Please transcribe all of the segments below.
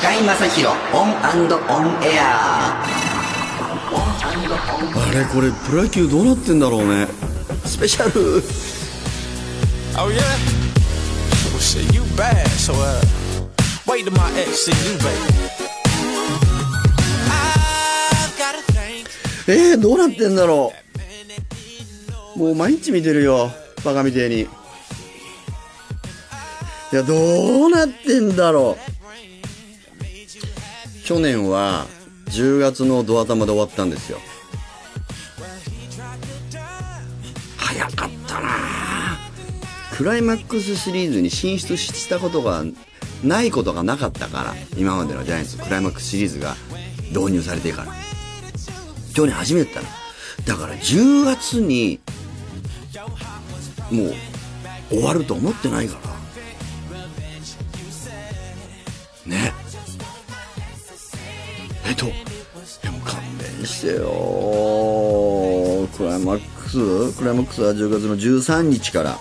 中居正広オンオンエア。あれこれプロ野球どうなってんだろうね。スペシャル。Oh yeah? Well shit, you bad, so uh wait till my ex see you, baby. えー、どうなってんだろう。もう毎日見てるよバカみてえに。いやどうなってんだろう去年は10月のドア玉で終わったんですよ。早かったな。クライマックスシリーズに進出したことがないことがなかったから今までのジャイアンツクライマックスシリーズが導入されてから。去年初めてだなだから10月にもう終わると思ってないから。ね。えっとでも勘弁してよ。クライマックスクライマックスは10月の13日から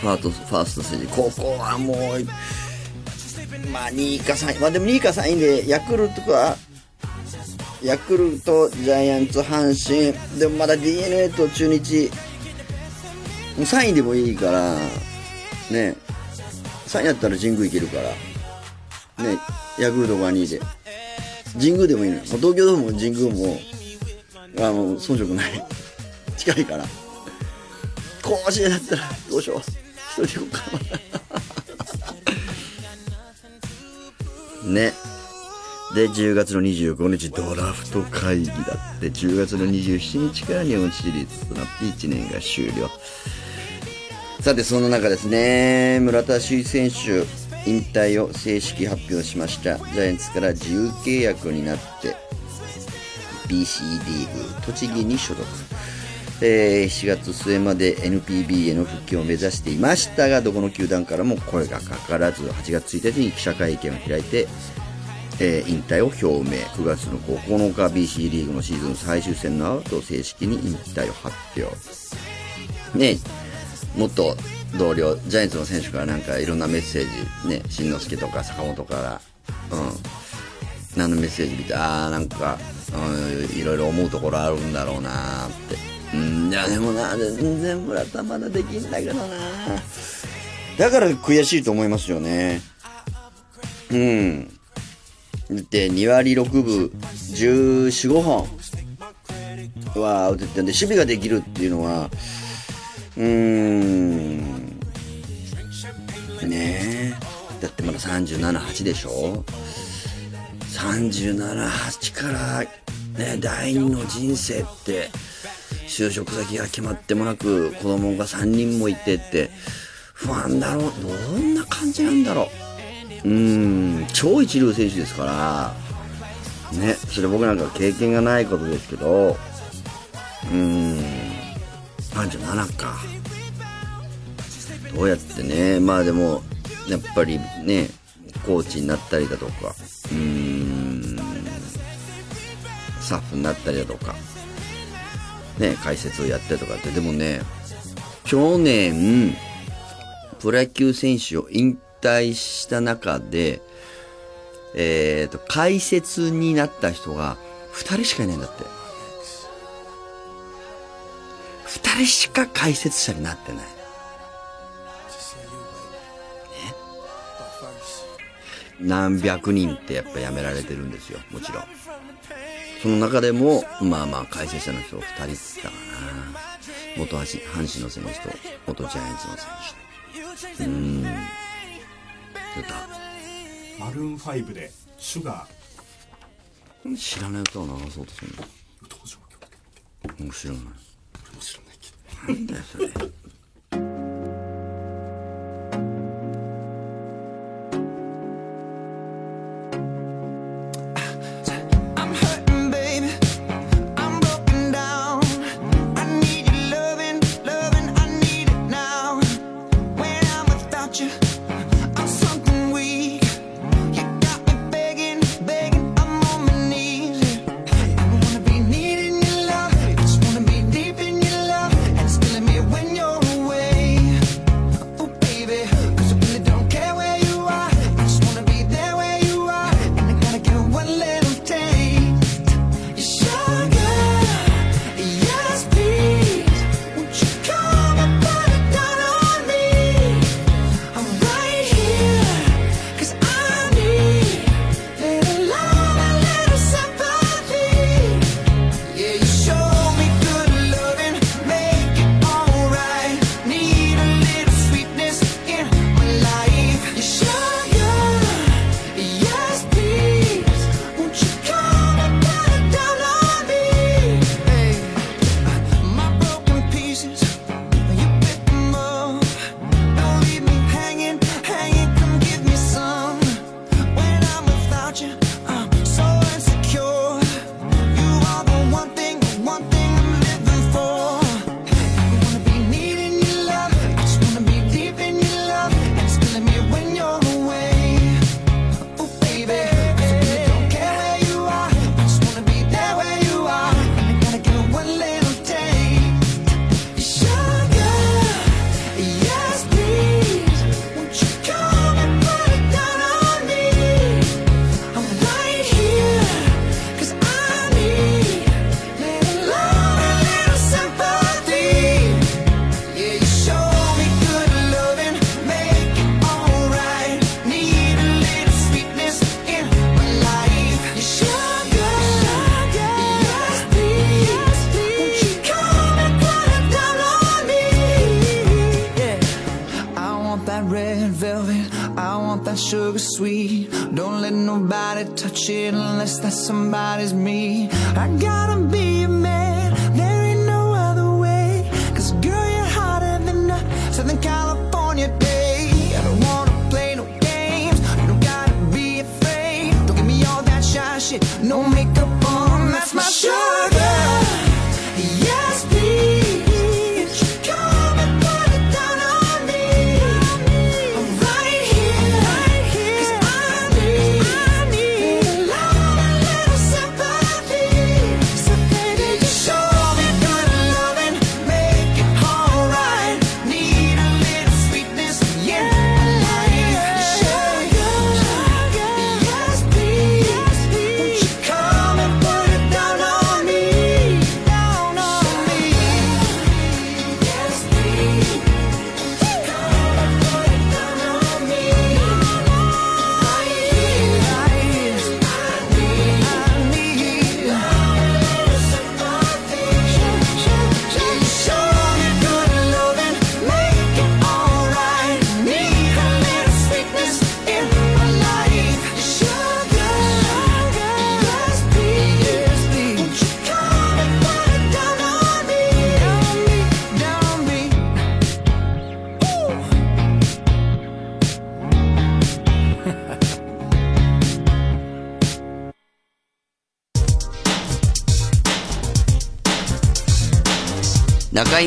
ファートファーストステージ。ここはもうまあ2位か3位まあでも2位か3位でヤクルトかヤクルトジャイアンツ阪神でもまだ d n a と中日もう3位でもいいからね3位だったら神宮行けるからねヤクルトが2位で。神宮でもいいの。よ東京ドームも神宮もあの遜色ない。近いから。甲子園だったらどうしよう。一人で行こうか。な ね。で10月の25日ドラフト会議だって。10月の27日から日本シリーズとなって1年が終了。さてその中ですね。村田首位選手。引退を正式発表しました。ジャイアンツから自由契約になって BC リーグ栃木に所属。えー7月末まで NPB への復帰を目指していましたがどこの球団からも声がかからず8月1日に記者会見を開いて、えー引退を表明。9月の9日 BC リーグのシーズン最終戦の後正式に引退を発表。ね元同僚ジャイアンツの選手からなんかいろんなメッセージね新之助とか坂本からうん。何のメッセージ見てああなんか、うん、いろいろ思うところあるんだろうなーって。うんいやでもな全然村田まだできんだけどなだから悔しいと思いますよね。うん。だって2割6分1415本。は打ててんで守備ができるっていうのはうーん。ね。えだってまだ378でしょ？378からね第二の人生って就職先が決まってもなく子供が3人もいてって不安だろう？どんな感じなんだろう？うん超一流選手ですからねそれ僕なんか経験がないことですけどうん37か。うやってねまあでもやっぱりねコーチになったりだとかうーんスタッフになったりだとかね解説をやったりとかってでもね去年プロ野球選手を引退した中でえっ、と解説になった人が2人しかいないんだって。2人しか解説者になってない。何百人ってやっぱ辞められてるんですよ。もちろん。その中でもまあまあ解説者の人2人だかな。元阪神阪神の選手と元ジャイアンツの選手うーん歌マルーン5でシュガー。知らない歌を流そうとするの。もう知らない。俺も知らない。けどなんだよそれ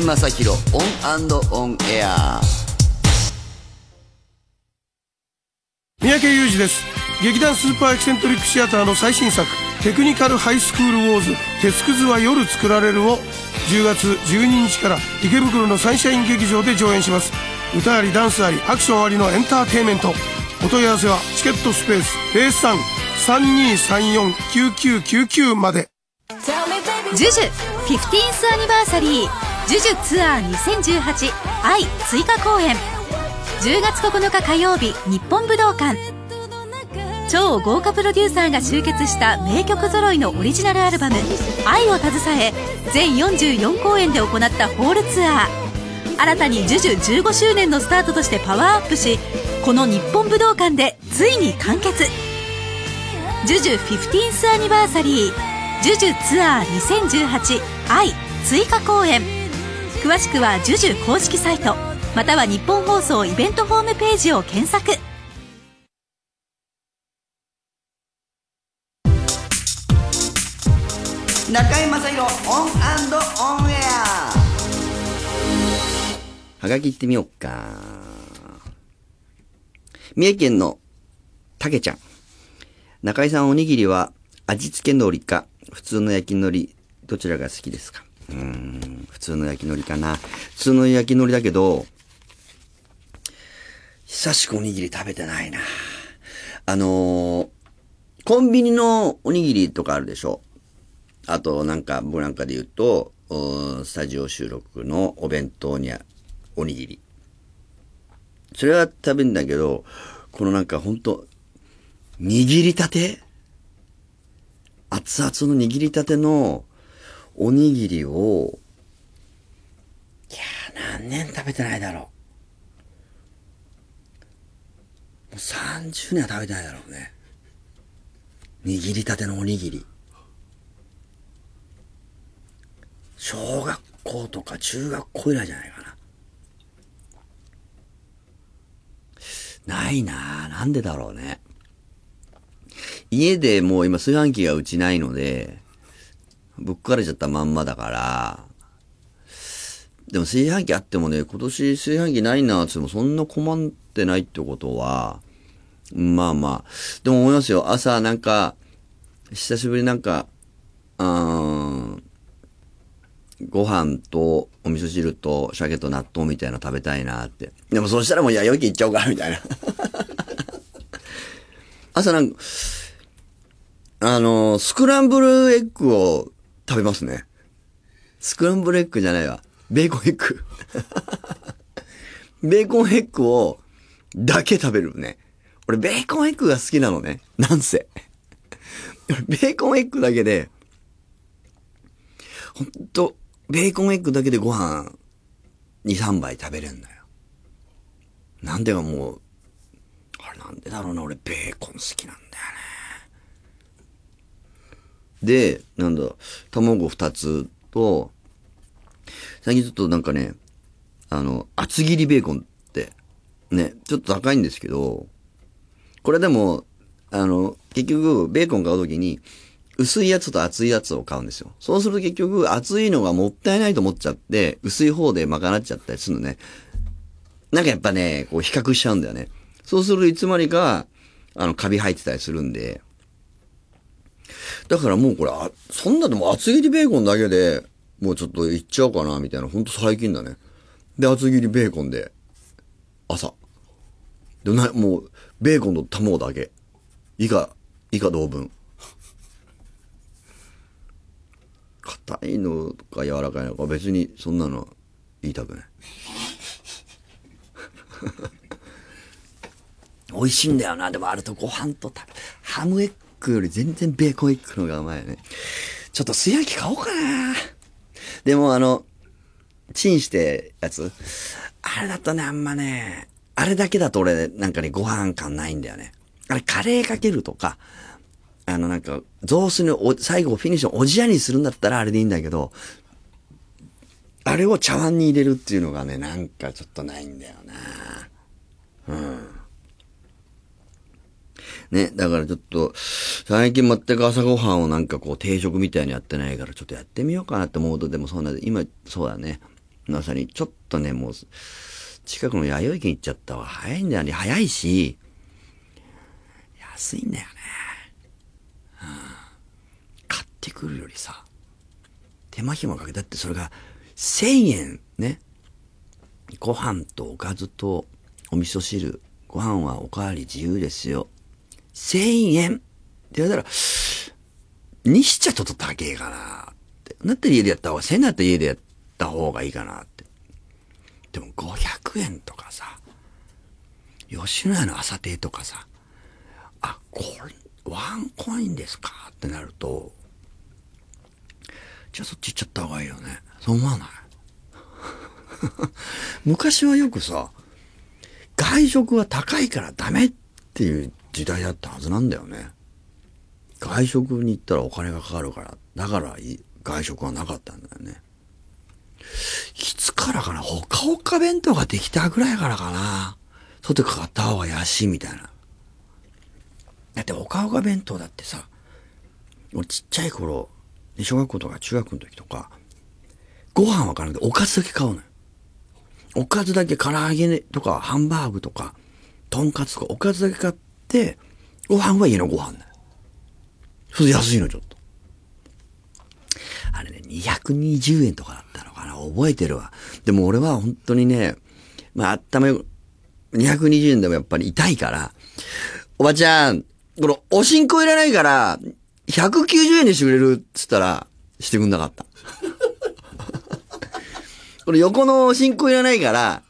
中居正広オンオンエア三宅裕二です。劇団スーパーエキセントリックシアターの最新作「テクニカルハイスクールウォーズ鉄くずは夜作られる」を10月12日から池袋のサンシャイン劇場で上演します。歌ありダンスありアクションありのエンターテインメント。お問い合わせはチケットスペース03-3234-9999まで。ジュジュ 15th アニバーサリージュジュツアー2018愛追加公演。10月9日火曜日日本武道館。超豪華プロデューサーが集結した名曲揃いのオリジナルアルバム「愛」を携え全44公演で行ったホールツアー。新たに JUJU 15周年のスタートとしてパワーアップしこの日本武道館でついに完結。JUJU 15th アニバーサリー。JUJU ツアー2018愛追加公演。詳しくは JUJU 公式サイトまたはニッポン放送イベントホームページを検索中居正広オンオンエアはがき行ってみようか。三重県のたけちゃん。中井さんおにぎりは味付け海苔か普通の焼き海苔どちらが好きですか？うん、普通の焼き海苔かな。普通の焼き海苔だけど、久しくおにぎり食べてないな。あのーコンビニのおにぎりとかあるでしょあと、なんか、僕なんかで言うと、スタジオ収録のお弁当におにぎり。それは食べるんだけど、このなんかほんと、握りたて？熱々の握りたてのおにぎりを、いや何年食べてないだろう。もう30年は食べてないだろうね。握りたてのおにぎり。小学校とか中学校以来じゃないかな。ないなぁ。なんでだろうね。家でもう今炊飯器がうちないので、ぶっかれちゃったまんまだから、でも炊飯器あってもね、今年炊飯器ないなーってってもそんな困ってないってことは、まあまあ、でも思いますよ。朝なんか、久しぶりなんか、うん、ご飯とお味噌汁と鮭と納豆みたいなの食べたいなって。でもそうしたらもう弥生家行っちゃおうか、みたいな。朝なんか、あの、スクランブルエッグを食べますね。スクランブルエッグじゃないわ。ベーコンエッグ。ベーコンエッグを、だけ食べるね。俺、ベーコンエッグが好きなのね。なんせ。ベーコンエッグだけで、ほんと、ベーコンエッグだけでご飯2、3杯食べれんだよ。なんでかもう、ああれなんでだろうな、俺ベーコン好きなんだよね。で、なんだ、卵二つと、最近ちょっとなんかね、あの、厚切りベーコンって、ね、ちょっと高いんですけど、これでも、あの、結局、ベーコン買うときに、薄いやつと厚いやつを買うんですよ。そうすると結局、厚いのがもったいないと思っちゃって、薄い方で賄っちゃったりするのね。なんかやっぱね、こう比較しちゃうんだよね。そうするといつまにか、あの、カビ生えてたりするんで。だからもうこれ、あそんなでも厚切りベーコンだけで、もうちょっといっちゃおうかな、みたいな、ほんと最近だね。で、厚切りベーコンで、朝。で、な、もう、ベーコンと卵だけ。以下、以下同分。硬いのか柔らかいのか別にそんなの言いたくない。美味しいんだよな。でもあるとご飯とたハムエッググより全然ベーコンエッグの方がうまいよね。ちょっと素焼き買おうかな。でもあの、チンしてやつ。あれだとね、あんまね、あれだけだと俺なんかね、ご飯感ないんだよね。あれカレーかけるとか、あのなんか、雑炊のお最後フィニッシュをおじやにするんだったらあれでいいんだけど、あれを茶碗に入れるっていうのがね、なんかちょっとないんだよな。うん。ね、だからちょっと、最近全く朝ごはんをなんかこう定食みたいにやってないからちょっとやってみようかなって思うと、でもそうなんな、今、そうだね。まさに、ちょっとね、もう、近くの弥生県行っちゃったわ。早いんだよね。早いし、安いんだよね。うん。買ってくるよりさ、手間暇かけたってそれが1000円ね。ご飯とおかずとお味噌汁、ご飯はおかわり自由ですよ。1000円って言われたら、にしちゃちょっと高えかなって。なったら家でやった方が、1000円だったら家でやった方がいいかなって。でも500円とかさ、吉野家の朝亭とかさ、あ、これ、ワンコインですかってなると、じゃあそっち行っちゃった方がいいよね。そう思わない？昔はよくさ、外食は高いからダメっていう時代だったはずなんだよね。外食に行ったらお金がかかるから、だから外食はなかったんだよね。いつからかな、ほかほか弁当ができたぐらいからかな。外かかった方が安いみたいな。だってほかほか弁当だってさ、俺ちっちゃい頃、小学校とか中学の時とか、ご飯は買わなくておかずだけ買うのよ。おかずだけ唐揚げとかハンバーグとか、とんかつとかおかずだけ買って、ご飯は家のご飯だよ。それ安いのちょっと。あれね、220円とかだったのかな覚えてるわ。でも俺は本当にね、まあ、頭よ、220円でもやっぱり痛いから、おばちゃん、この、おしんこいらないから、190円にしてくれるっつったら、してくんなかった。これ横のおしんこいらないから、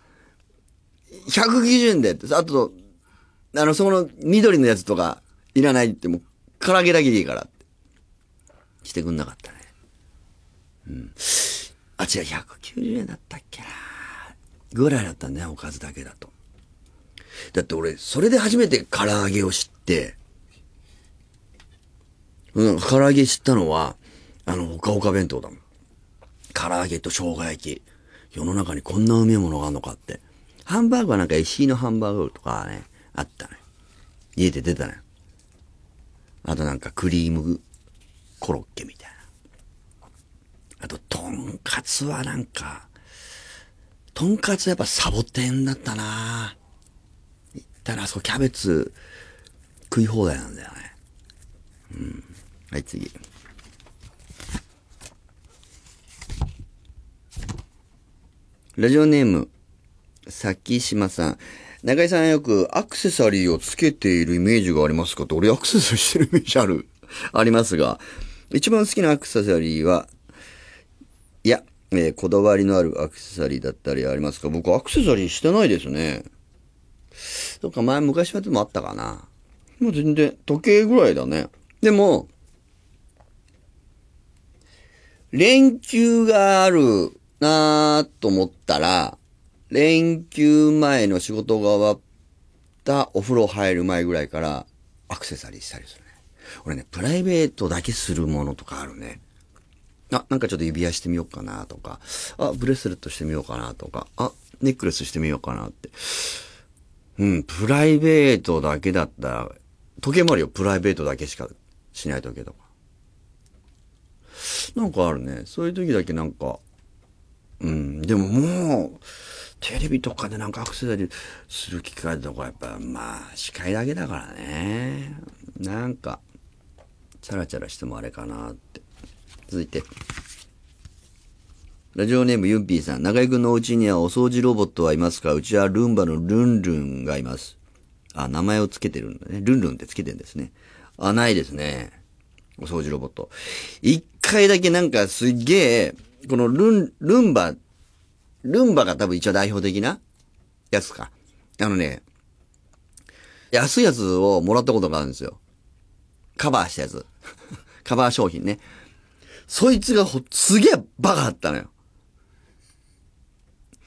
190円でって、あと、あの、そこの緑のやつとか、いらないって、もう、唐揚げだけでいいからって。してくんなかったね。うん。あ、違う、190円だったっけなぐらいだったんだよ、おかずだけだと。だって俺、それで初めて唐揚げを知って、うん、唐揚げ知ったのは、あの、ほかほか弁当だもん。唐揚げと生姜焼き。世の中にこんなうめえものがあるのかって。ハンバーグはなんか石井のハンバーグとかね、あったね。家で出たね。あとなんかクリームコロッケみたいな。あと、とんかつはなんか、とんかつやっぱサボテンだったな行ったらそこキャベツ食い放題なんだよね。うん。はい、次。ラジオネーム、崎島さん。中井さんよくアクセサリーをつけているイメージがありますかって、俺アクセサリーしてるイメージある、ありますが、一番好きなアクセサリーは、いや、えーこだわりのあるアクセサリーだったりありますか僕アクセサリーしてないですね。そっか、前昔はでもあったかな。もう全然、時計ぐらいだね。でも、連休があるなぁと思ったら、連休前の仕事が終わったお風呂入る前ぐらいからアクセサリーしたりするね。俺ね、プライベートだけするものとかあるね。あ、なんかちょっと指輪してみようかなとか、あ、ブレスレットしてみようかなとか、あ、ネックレスしてみようかなって。うん、プライベートだけだったら、時計回りをプライベートだけしかしない時計とか。なんかあるね。そういう時だけなんか、うん、でももう、テレビとかでなんかアクセサリーする機会とかやっぱ、まあ、司会だけだからね。なんか、チャラチャラしてもあれかなって。続いて。ラジオネームユンピーさん。中井くんのお家にはお掃除ロボットはいますか？うちはルンバのルンルンがいます。あ、名前をつけてるんだね。ルンルンってつけてるんですね。あ、ないですね。お掃除ロボット。一回だけなんかすげえ、このルン、ルンバ、ルンバが多分一応代表的なやつか。あのね、安いやつをもらったことがあるんですよ。カバーしたやつ。カバー商品ね。そいつがほ、すげえバカだったのよ。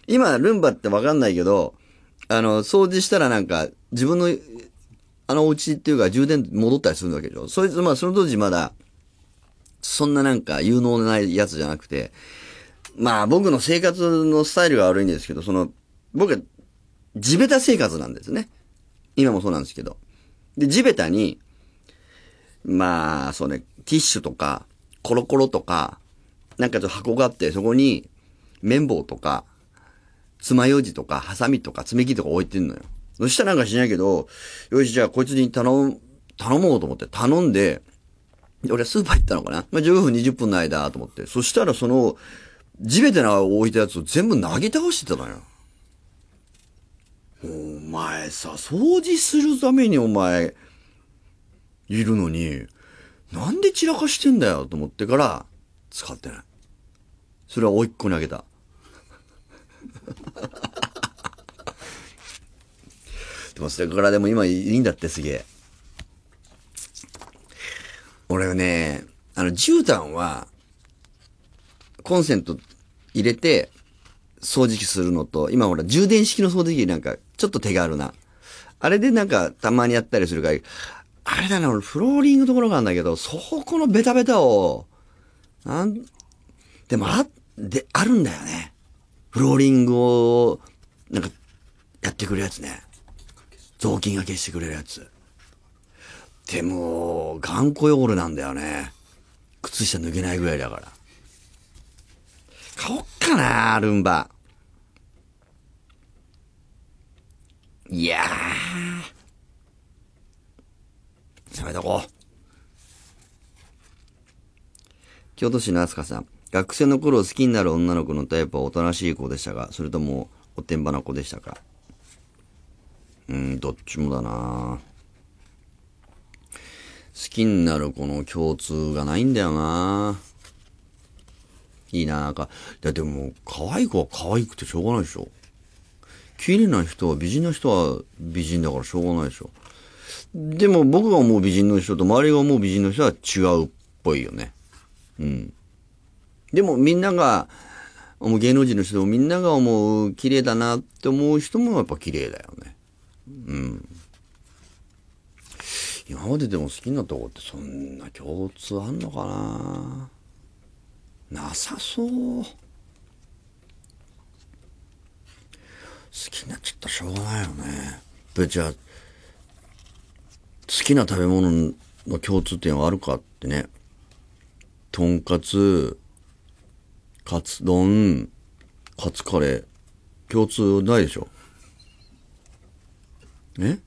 今、ルンバってわかんないけど、あの、掃除したらなんか、自分の、あのお家っていうか充電戻ったりするわけでしょ。そいつ、まあその当時まだ、そんななんか有能ないやつじゃなくて、まあ僕の生活のスタイルが悪いんですけど、その、僕は地べた生活なんですね。今もそうなんですけど。で、地べたに、まあ、そうね、ティッシュとか、コロコロとか、なんかちょっと箱があって、そこに、綿棒とか、爪楊枝とか、ハサミとか、爪切りとか置いてんのよ。そしたらなんかしないけど、よし、じゃあこいつに頼、頼もうと思って頼ん、で俺はスーパー行ったのかなまあ、15分、20分の間と思って。そしたらその、地べたに置いたやつを全部投げ倒してたのよ。お前さ、掃除するためにお前、いるのに、なんで散らかしてんだよと思ってから、使ってない。それは甥っ子にあげた。でもそれからでも今いいんだってすげえ。俺はね、あの、絨毯は、コンセント入れて、掃除機するのと、今ほら、充電式の掃除機なんか、ちょっと手軽な。あれでなんか、たまにやったりするから、あれだな、俺、フローリングところがあるんだけど、そこのベタベタを、なん、でも、あ、で、あるんだよね。フローリングを、なんか、やってくれるやつね。雑巾が消してくれるやつ。でも、頑固汚れなんだよね。靴下抜けないぐらいだから。買おっかな、ルンバ。いやー。やめとこう。京都市のあすかさん。学生の頃好きになる女の子のタイプはおとなしい子でしたが、それともおてんばな子でしたか？うん、どっちもだな好きになる子の共通がないんだよないいななんか、だってもう、可愛い子は可愛くてしょうがないでしょ。綺麗な人は、美人な人は美人だからしょうがないでしょ。でも僕が思う美人の人と周りが思う美人の人は違うっぽいよね。うん。でもみんなが、思う芸能人の人もみんなが思う綺麗だなって思う人もやっぱ綺麗だよね。うん。今まででも好きになった子ってそんな共通あんのかななさそう。好きになっちゃったらしょうがないよね。でじゃあ、好きな食べ物の共通点はあるかってね。とんかつ、カツ丼、カツカレー、共通ないでしょえ？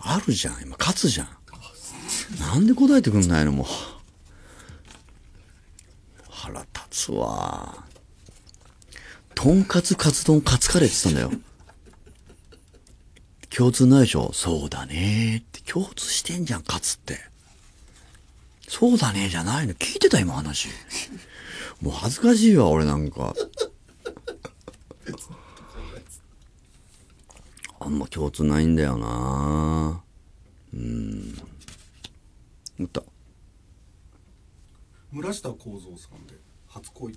あるじゃん、今、カツじゃん。なんで答えてくんないのもう。つわ。とんかつ、カツ丼、カツカレーって言ったんだよ。共通ないでしょ？そうだねって。共通してんじゃん、カツって。そうだねじゃないの。聞いてた今話。もう恥ずかしいわ、俺なんか。あんま共通ないんだよなうん。うった。村下幸三さんで初恋。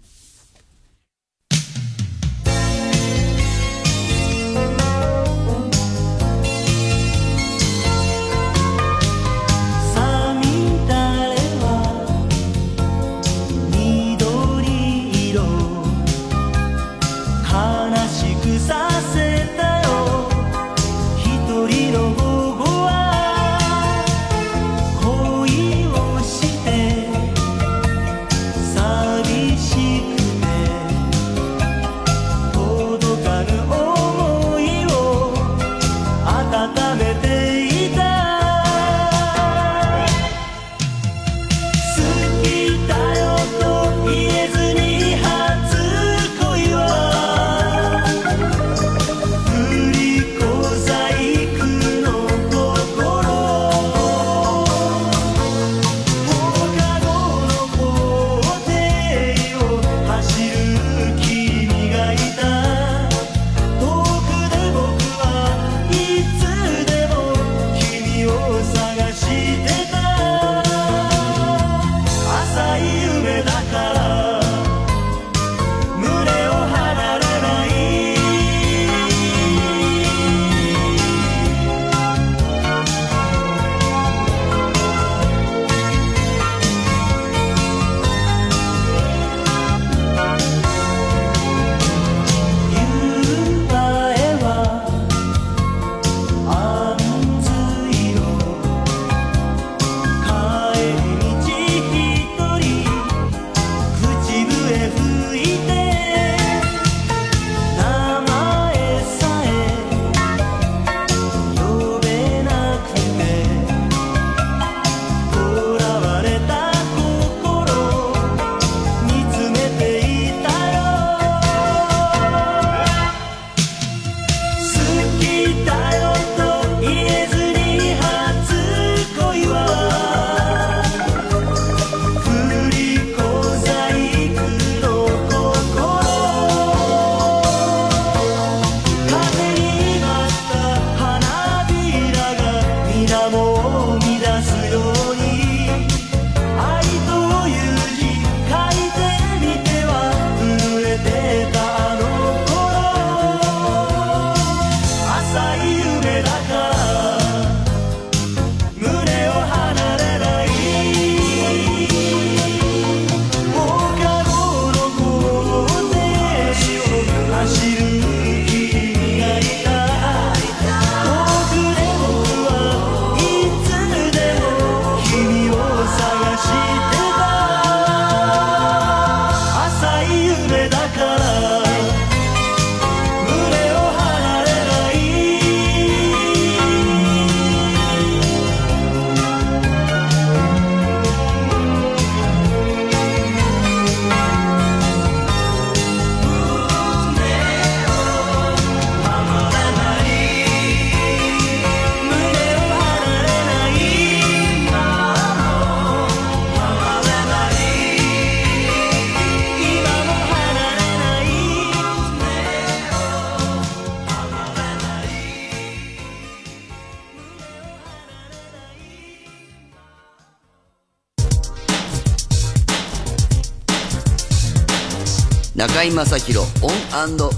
中居正広オン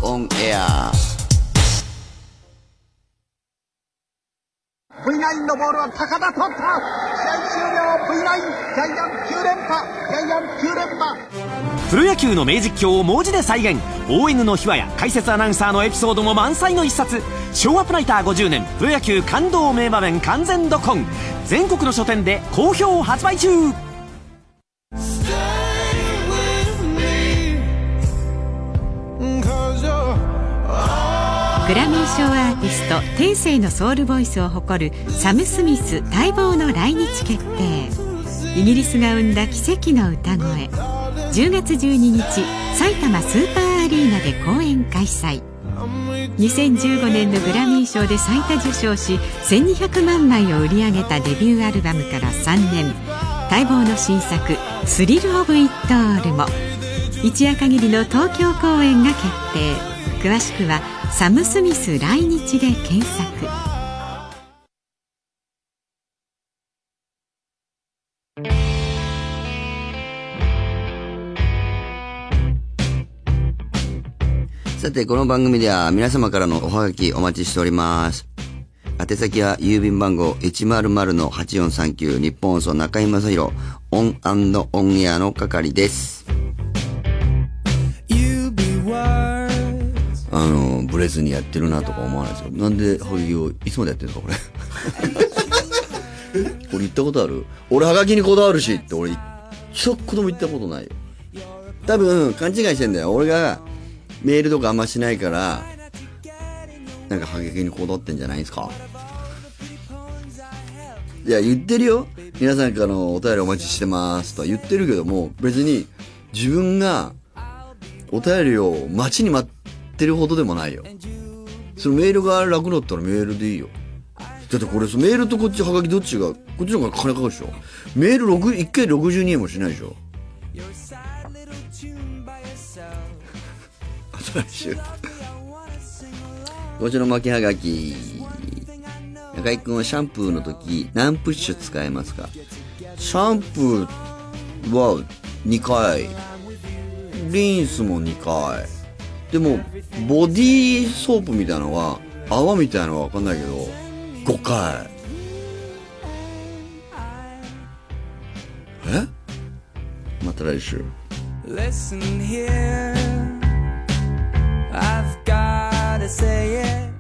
オンエア。V9 のボールは高田取った。試合終了 V9 ジャイアンツ9連覇ジャイアンツ9連覇。プロ野球の名実況を文字で再現。ON の秘話や解説アナウンサーのエピソードも満載の一冊。ショウアップナイター50年プロ野球感動名場面完全読本。全国の書店で好評発売中グラミー賞アーティスト天性のソウルボイスを誇るサム・スミス待望の来日決定。イギリスが生んだ奇跡の歌声。10月12日埼玉スーパーアリーナで公演開催。2015年のグラミー賞で最多受賞し1200万枚を売り上げたデビューアルバムから3年。待望の新作「スリル・オブ・イット・オール」も。一夜限りの東京公演が決定。詳しくは「サム・スミス来日」で検索さて、この番組では皆様からのおはがきお待ちしております。宛先は郵便番号100-8439日本放送中居正広オンオンエアの係です。あの、ブレずにやってるなとか思わないですよ。なんではがきをいつまでやってるんですか、これ。これ言ったことある？俺はがきにこだわるしって俺一言も言ったことないよ。多分勘違いしてんだよ。俺がメールとかあんましないから、なんかはがきにこだわってんじゃないですか？いや、言ってるよ。皆さんからのお便りお待ちしてますとは言ってるけども、別に自分がお便りを待ちに待っててるほどでもないよ。そのメールが楽だったらメールでいいよ。だってこれ、メールとこっちはがきどっちが、こっちの方が金かかるでしょメール6、1回62円もしないでしょあと来週。こちらの巻きはがき。中居くんはシャンプーの時何プッシュ使えますか？シャンプーは2回。リンスも2回。でもボディーソープみたいなのは泡みたいなのはわかんないけど5回え？また来週。Listen here. I've gotta say it.